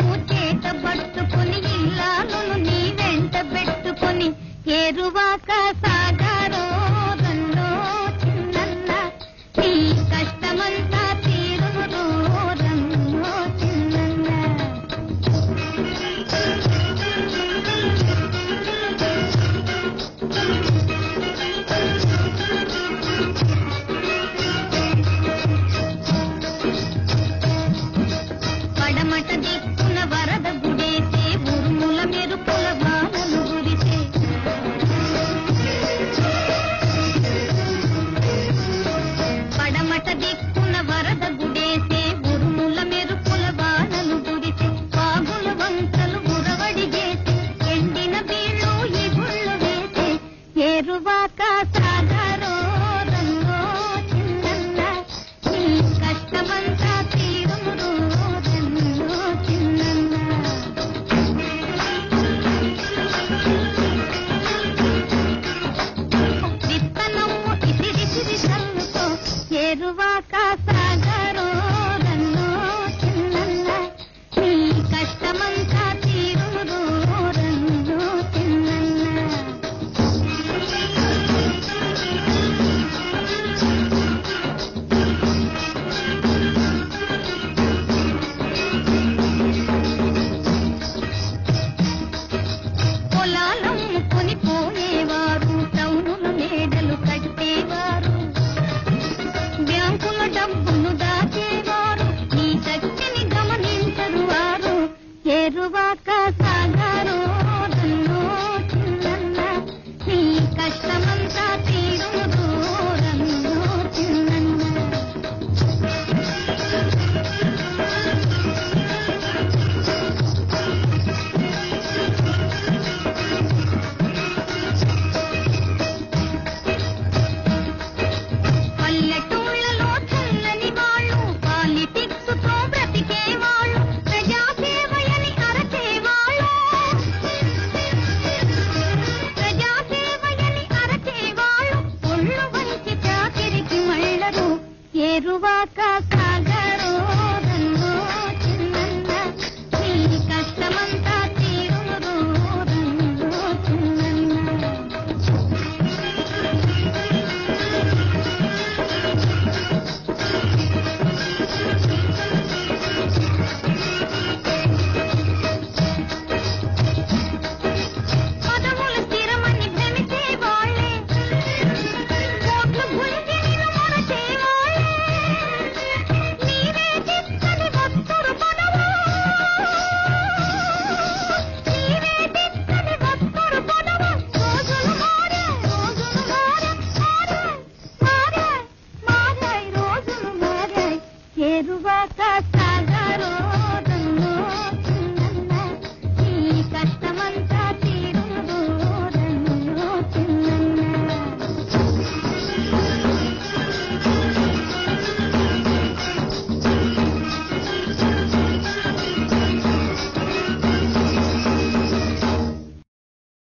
నీవు చేత పట్టుకుని ఇల్లాను నీ వెంట పెట్టుకుని ఎరువాక సాగారో చిన్న నీ కష్టమంతా తీరు చిన్న పడమట దిక్కు बोला ना